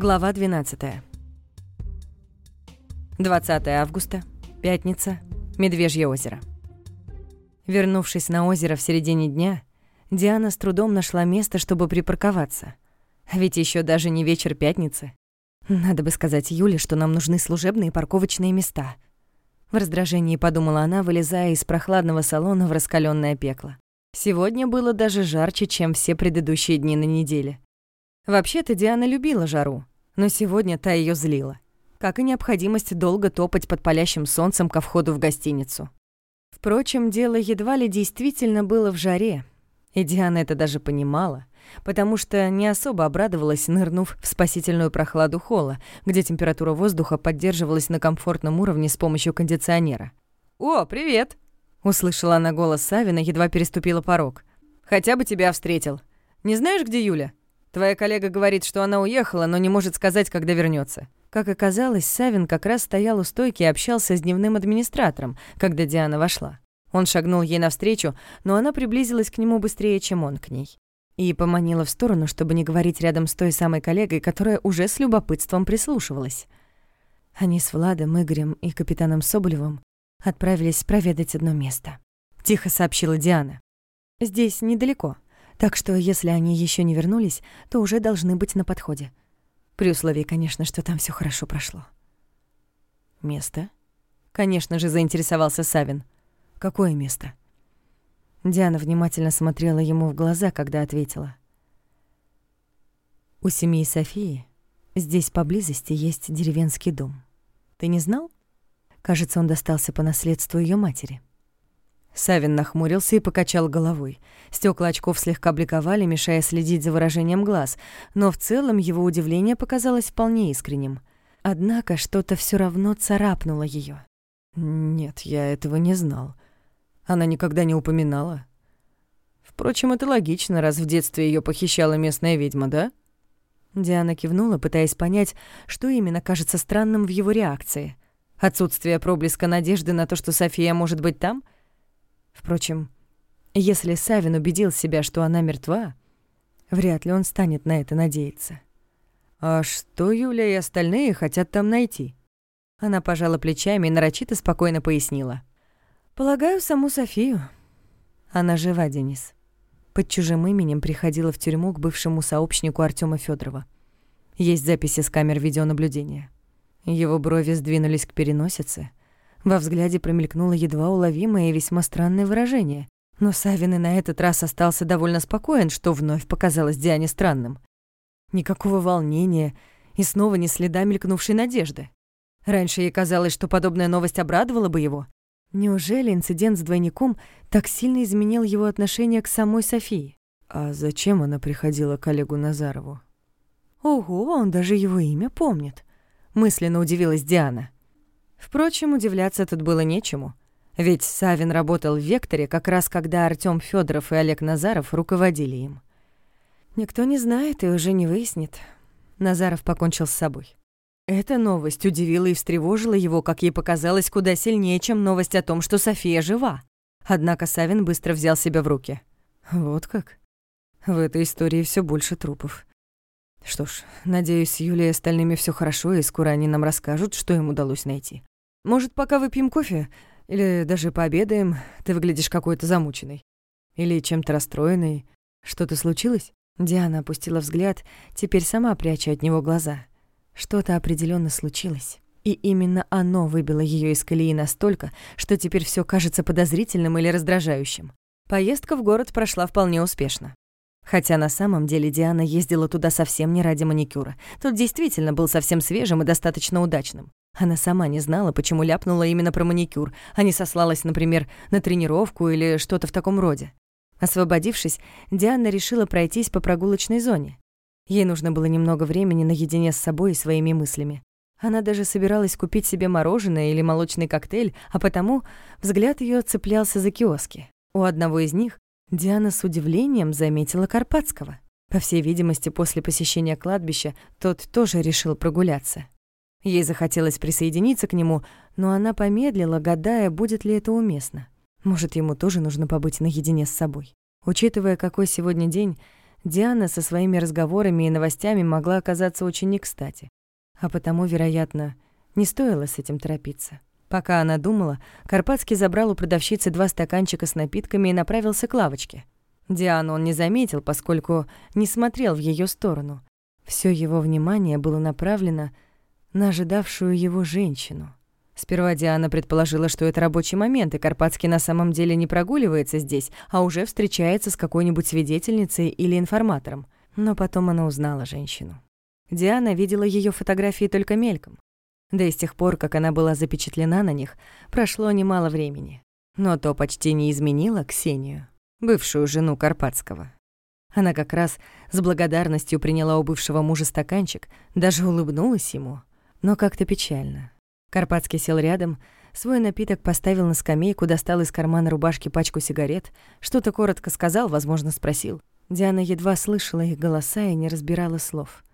Глава 12. 20 августа, пятница, Медвежье озеро. Вернувшись на озеро в середине дня, Диана с трудом нашла место, чтобы припарковаться. Ведь еще даже не вечер пятницы. Надо бы сказать Юле, что нам нужны служебные парковочные места. В раздражении подумала она, вылезая из прохладного салона в раскаленное пекло. Сегодня было даже жарче, чем все предыдущие дни на неделе. Вообще-то Диана любила жару, но сегодня та ее злила. Как и необходимость долго топать под палящим солнцем ко входу в гостиницу. Впрочем, дело едва ли действительно было в жаре. И Диана это даже понимала, потому что не особо обрадовалась, нырнув в спасительную прохладу холла, где температура воздуха поддерживалась на комфортном уровне с помощью кондиционера. «О, привет!» — услышала она голос Савина, едва переступила порог. «Хотя бы тебя встретил. Не знаешь, где Юля?» Твоя коллега говорит, что она уехала, но не может сказать, когда вернется. Как оказалось, Савин как раз стоял у стойки и общался с дневным администратором, когда Диана вошла. Он шагнул ей навстречу, но она приблизилась к нему быстрее, чем он к ней. И поманила в сторону, чтобы не говорить рядом с той самой коллегой, которая уже с любопытством прислушивалась. Они с Владом, Игорем и капитаном Соболевым отправились проведать одно место. Тихо сообщила Диана. «Здесь недалеко. Так что, если они еще не вернулись, то уже должны быть на подходе. При условии, конечно, что там все хорошо прошло. «Место?» Конечно же, заинтересовался Савин. «Какое место?» Диана внимательно смотрела ему в глаза, когда ответила. «У семьи Софии здесь поблизости есть деревенский дом. Ты не знал? Кажется, он достался по наследству ее матери». Савин нахмурился и покачал головой. Стекла очков слегка бликовали, мешая следить за выражением глаз, но в целом его удивление показалось вполне искренним. Однако что-то все равно царапнуло ее. «Нет, я этого не знал. Она никогда не упоминала. Впрочем, это логично, раз в детстве ее похищала местная ведьма, да?» Диана кивнула, пытаясь понять, что именно кажется странным в его реакции. Отсутствие проблеска надежды на то, что София может быть там — Впрочем, если Савин убедил себя, что она мертва, вряд ли он станет на это надеяться. «А что Юля и остальные хотят там найти?» Она пожала плечами и нарочито спокойно пояснила. «Полагаю, саму Софию. Она жива, Денис. Под чужим именем приходила в тюрьму к бывшему сообщнику Артема Федорова. Есть записи с камер видеонаблюдения. Его брови сдвинулись к переносице, во взгляде промелькнуло едва уловимое и весьма странное выражение. Но Савин и на этот раз остался довольно спокоен, что вновь показалось Диане странным. Никакого волнения и снова ни следа мелькнувшей надежды. Раньше ей казалось, что подобная новость обрадовала бы его. Неужели инцидент с двойником так сильно изменил его отношение к самой Софии? А зачем она приходила к Олегу Назарову? Ого, он даже его имя помнит. Мысленно удивилась Диана. Впрочем, удивляться тут было нечему. Ведь Савин работал в «Векторе» как раз когда Артём Фёдоров и Олег Назаров руководили им. Никто не знает и уже не выяснит. Назаров покончил с собой. Эта новость удивила и встревожила его, как ей показалось, куда сильнее, чем новость о том, что София жива. Однако Савин быстро взял себя в руки. Вот как? В этой истории все больше трупов. Что ж, надеюсь, с и остальными все хорошо, и скоро они нам расскажут, что им удалось найти. Может, пока выпьем кофе? Или даже пообедаем? Ты выглядишь какой-то замученный. Или чем-то расстроенный. Что-то случилось?» Диана опустила взгляд, теперь сама пряча от него глаза. Что-то определенно случилось. И именно оно выбило ее из колеи настолько, что теперь все кажется подозрительным или раздражающим. Поездка в город прошла вполне успешно. Хотя на самом деле Диана ездила туда совсем не ради маникюра. Тот действительно был совсем свежим и достаточно удачным. Она сама не знала, почему ляпнула именно про маникюр, а не сослалась, например, на тренировку или что-то в таком роде. Освободившись, Диана решила пройтись по прогулочной зоне. Ей нужно было немного времени наедине с собой и своими мыслями. Она даже собиралась купить себе мороженое или молочный коктейль, а потому взгляд ее цеплялся за киоски. У одного из них Диана с удивлением заметила Карпатского. По всей видимости, после посещения кладбища тот тоже решил прогуляться. Ей захотелось присоединиться к нему, но она помедлила, гадая, будет ли это уместно. Может, ему тоже нужно побыть наедине с собой. Учитывая, какой сегодня день, Диана со своими разговорами и новостями могла оказаться очень не кстати. А потому, вероятно, не стоило с этим торопиться. Пока она думала, Карпатский забрал у продавщицы два стаканчика с напитками и направился к лавочке. Диану он не заметил, поскольку не смотрел в ее сторону. Все его внимание было направлено на ожидавшую его женщину. Сперва Диана предположила, что это рабочий момент, и Карпатский на самом деле не прогуливается здесь, а уже встречается с какой-нибудь свидетельницей или информатором. Но потом она узнала женщину. Диана видела ее фотографии только мельком. Да и с тех пор, как она была запечатлена на них, прошло немало времени. Но то почти не изменило Ксению, бывшую жену Карпатского. Она как раз с благодарностью приняла у бывшего мужа стаканчик, даже улыбнулась ему, но как-то печально. Карпатский сел рядом, свой напиток поставил на скамейку, достал из кармана рубашки пачку сигарет, что-то коротко сказал, возможно, спросил. Диана едва слышала их голоса и не разбирала слов.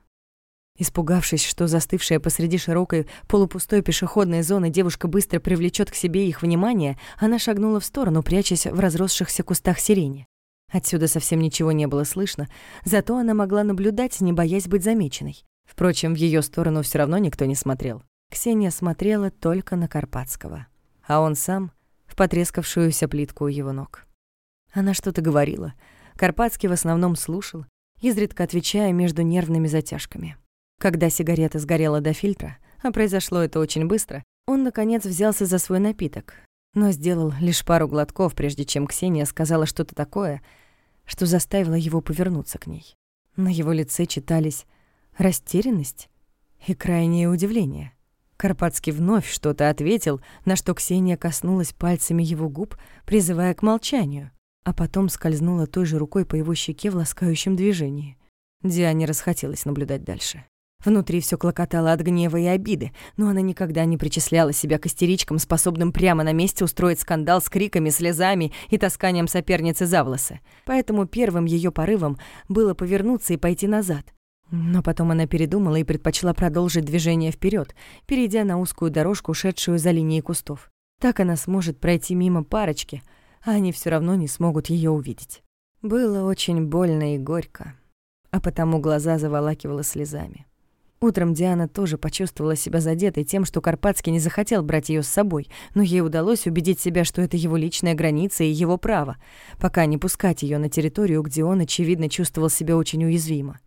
Испугавшись, что застывшая посреди широкой полупустой пешеходной зоны девушка быстро привлечет к себе их внимание, она шагнула в сторону, прячась в разросшихся кустах сирени. Отсюда совсем ничего не было слышно, зато она могла наблюдать, не боясь быть замеченной. Впрочем, в ее сторону все равно никто не смотрел. Ксения смотрела только на Карпатского, а он сам — в потрескавшуюся плитку у его ног. Она что-то говорила. Карпатский в основном слушал, изредка отвечая между нервными затяжками. Когда сигарета сгорела до фильтра, а произошло это очень быстро, он, наконец, взялся за свой напиток, но сделал лишь пару глотков, прежде чем Ксения сказала что-то такое, что заставило его повернуться к ней. На его лице читались растерянность и крайнее удивление. Карпатский вновь что-то ответил, на что Ксения коснулась пальцами его губ, призывая к молчанию, а потом скользнула той же рукой по его щеке в ласкающем движении. Диане расхотелось наблюдать дальше. Внутри все клокотало от гнева и обиды, но она никогда не причисляла себя к истеричкам, способным прямо на месте устроить скандал с криками, слезами и тасканием соперницы за волосы. Поэтому первым ее порывом было повернуться и пойти назад. Но потом она передумала и предпочла продолжить движение вперед, перейдя на узкую дорожку, шедшую за линией кустов. Так она сможет пройти мимо парочки, а они все равно не смогут ее увидеть. Было очень больно и горько, а потому глаза заволакивало слезами. Утром Диана тоже почувствовала себя задетой тем, что Карпатский не захотел брать ее с собой, но ей удалось убедить себя, что это его личная граница и его право, пока не пускать ее на территорию, где он, очевидно, чувствовал себя очень уязвимо.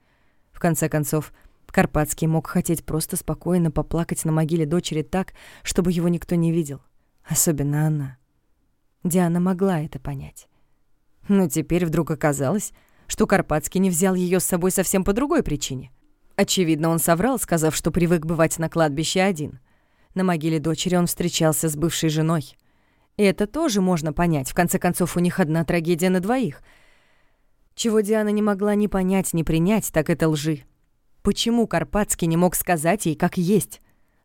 В конце концов, Карпатский мог хотеть просто спокойно поплакать на могиле дочери так, чтобы его никто не видел. Особенно она. Диана могла это понять. Но теперь вдруг оказалось, что Карпатский не взял ее с собой совсем по другой причине. Очевидно, он соврал, сказав, что привык бывать на кладбище один. На могиле дочери он встречался с бывшей женой. И это тоже можно понять. В конце концов, у них одна трагедия на двоих. Чего Диана не могла ни понять, ни принять, так это лжи. Почему Карпатский не мог сказать ей, как есть?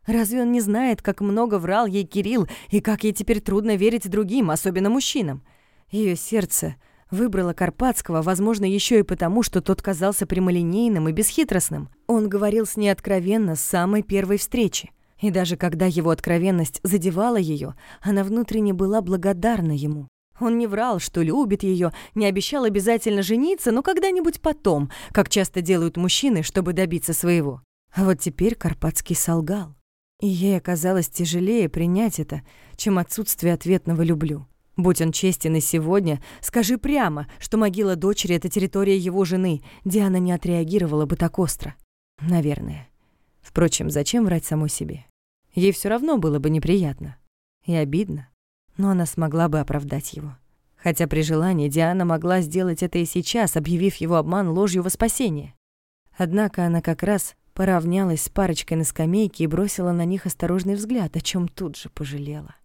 Разве он не знает, как много врал ей Кирилл, и как ей теперь трудно верить другим, особенно мужчинам? Ее сердце Выбрала Карпатского, возможно, еще и потому, что тот казался прямолинейным и бесхитростным. Он говорил с ней откровенно с самой первой встречи. И даже когда его откровенность задевала ее, она внутренне была благодарна ему. Он не врал, что любит ее, не обещал обязательно жениться, но когда-нибудь потом, как часто делают мужчины, чтобы добиться своего. А вот теперь Карпатский солгал. И ей оказалось тяжелее принять это, чем отсутствие ответного «люблю». Будь он честен и сегодня, скажи прямо, что могила дочери — это территория его жены. Диана не отреагировала бы так остро. Наверное. Впрочем, зачем врать самой себе? Ей все равно было бы неприятно. И обидно. Но она смогла бы оправдать его. Хотя при желании Диана могла сделать это и сейчас, объявив его обман ложью во спасение. Однако она как раз поравнялась с парочкой на скамейке и бросила на них осторожный взгляд, о чем тут же пожалела.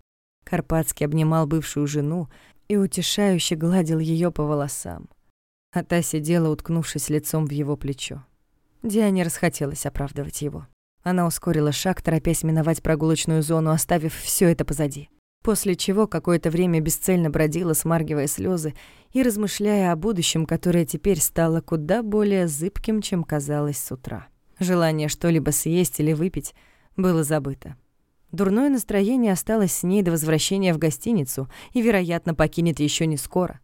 Карпатский обнимал бывшую жену и утешающе гладил ее по волосам. А та сидела, уткнувшись лицом в его плечо. Диане расхотелось оправдывать его. Она ускорила шаг, торопясь миновать прогулочную зону, оставив все это позади. После чего какое-то время бесцельно бродила, смаргивая слезы и размышляя о будущем, которое теперь стало куда более зыбким, чем казалось с утра. Желание что-либо съесть или выпить было забыто. Дурное настроение осталось с ней до возвращения в гостиницу и, вероятно, покинет еще не скоро.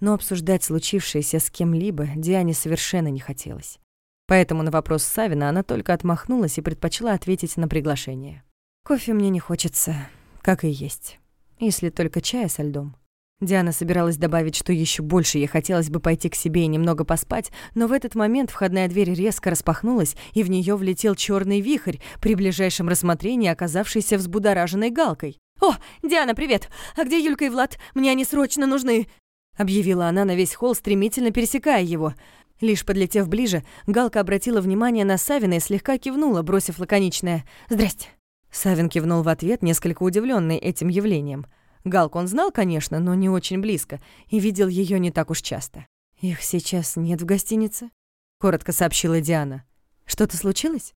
но обсуждать случившееся с кем-либо Диане совершенно не хотелось. Поэтому на вопрос Савина она только отмахнулась и предпочла ответить на приглашение. «Кофе мне не хочется, как и есть, если только чая со льдом». Диана собиралась добавить, что еще больше ей хотелось бы пойти к себе и немного поспать, но в этот момент входная дверь резко распахнулась, и в нее влетел черный вихрь, при ближайшем рассмотрении оказавшийся взбудораженной галкой. «О, Диана, привет! А где Юлька и Влад? Мне они срочно нужны!» Объявила она на весь холл, стремительно пересекая его. Лишь подлетев ближе, Галка обратила внимание на Савина и слегка кивнула, бросив лаконичное «Здрасте». Савин кивнул в ответ, несколько удивленный этим явлением – Галку он знал, конечно, но не очень близко, и видел ее не так уж часто. «Их сейчас нет в гостинице», — коротко сообщила Диана. «Что-то случилось?»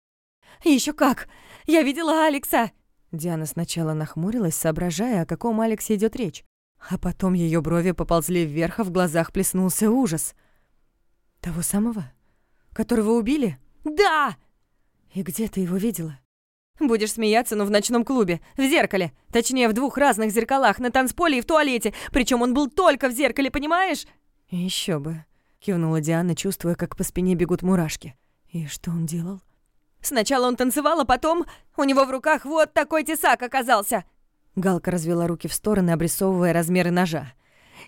Еще как! Я видела Алекса!» Диана сначала нахмурилась, соображая, о каком Алексе идет речь. А потом ее брови поползли вверх, а в глазах плеснулся ужас. «Того самого? Которого убили?» «Да!» «И где ты его видела?» Будешь смеяться, но в ночном клубе, в зеркале. Точнее, в двух разных зеркалах, на танцполе и в туалете. Причем он был только в зеркале, понимаешь? Еще бы, кивнула Диана, чувствуя, как по спине бегут мурашки. И что он делал? Сначала он танцевал, а потом у него в руках вот такой тесак оказался. Галка развела руки в стороны, обрисовывая размеры ножа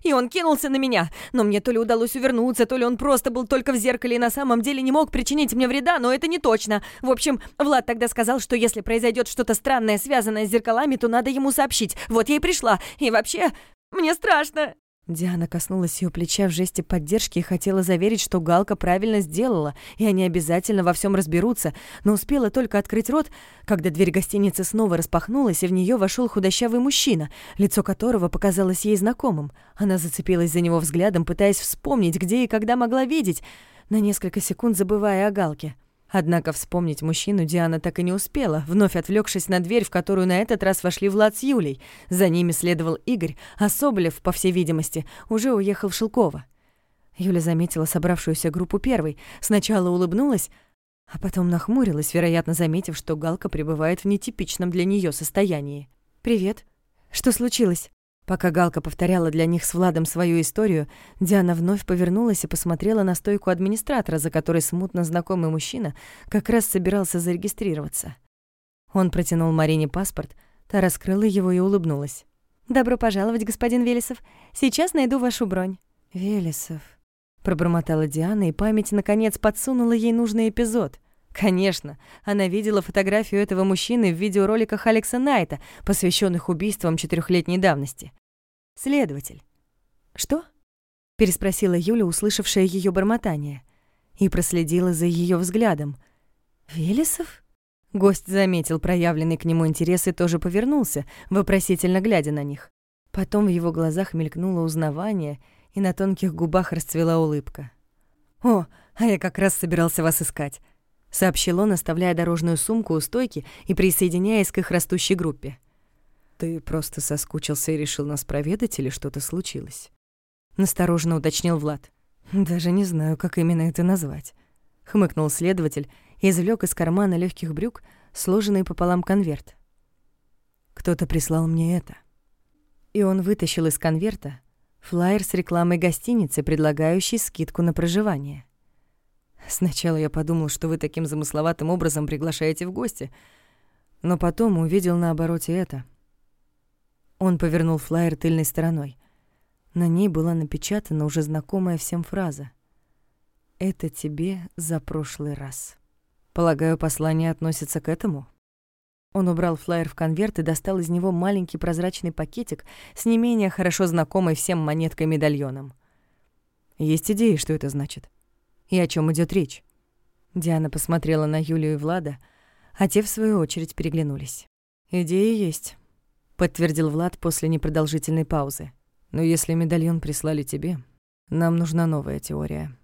и он кинулся на меня. Но мне то ли удалось увернуться, то ли он просто был только в зеркале и на самом деле не мог причинить мне вреда, но это не точно. В общем, Влад тогда сказал, что если произойдет что-то странное, связанное с зеркалами, то надо ему сообщить. Вот я и пришла. И вообще, мне страшно. Диана коснулась ее плеча в жесте поддержки и хотела заверить, что Галка правильно сделала, и они обязательно во всем разберутся, но успела только открыть рот, когда дверь гостиницы снова распахнулась, и в нее вошел худощавый мужчина, лицо которого показалось ей знакомым. Она зацепилась за него взглядом, пытаясь вспомнить, где и когда могла видеть, на несколько секунд забывая о Галке. Однако вспомнить мужчину Диана так и не успела, вновь отвлекшись на дверь, в которую на этот раз вошли Влад с Юлей. За ними следовал Игорь, а Соболев, по всей видимости, уже уехал в Шелково. Юля заметила собравшуюся группу первой, сначала улыбнулась, а потом нахмурилась, вероятно, заметив, что Галка пребывает в нетипичном для нее состоянии. «Привет. Что случилось?» Пока Галка повторяла для них с Владом свою историю, Диана вновь повернулась и посмотрела на стойку администратора, за которой смутно знакомый мужчина как раз собирался зарегистрироваться. Он протянул Марине паспорт, та раскрыла его и улыбнулась. «Добро пожаловать, господин Велесов. Сейчас найду вашу бронь». «Велесов», — пробормотала Диана, и память, наконец, подсунула ей нужный эпизод — Конечно, она видела фотографию этого мужчины в видеороликах Алекса Найта, посвященных убийствам четырехлетней давности. Следователь. Что? переспросила Юля, услышавшая ее бормотание, и проследила за ее взглядом. Велесов? Гость заметил проявленный к нему интерес и тоже повернулся, вопросительно глядя на них. Потом в его глазах мелькнуло узнавание, и на тонких губах расцвела улыбка. «О, а я как раз собирался вас искать сообщил он, оставляя дорожную сумку у стойки и присоединяясь к их растущей группе. «Ты просто соскучился и решил нас проведать или что-то случилось?» Настороженно уточнил Влад. «Даже не знаю, как именно это назвать», — хмыкнул следователь и извлёк из кармана легких брюк сложенный пополам конверт. «Кто-то прислал мне это». И он вытащил из конверта флаер с рекламой гостиницы, предлагающей скидку на проживание. Сначала я подумал, что вы таким замысловатым образом приглашаете в гости, но потом увидел на обороте это. Он повернул флаер тыльной стороной. На ней была напечатана уже знакомая всем фраза. «Это тебе за прошлый раз». Полагаю, послание относится к этому? Он убрал флаер в конверт и достал из него маленький прозрачный пакетик с не менее хорошо знакомой всем монеткой-медальоном. Есть идеи, что это значит? и о чем идет речь. Диана посмотрела на Юлию и Влада, а те, в свою очередь, переглянулись. «Идеи есть», — подтвердил Влад после непродолжительной паузы. «Но если медальон прислали тебе, нам нужна новая теория».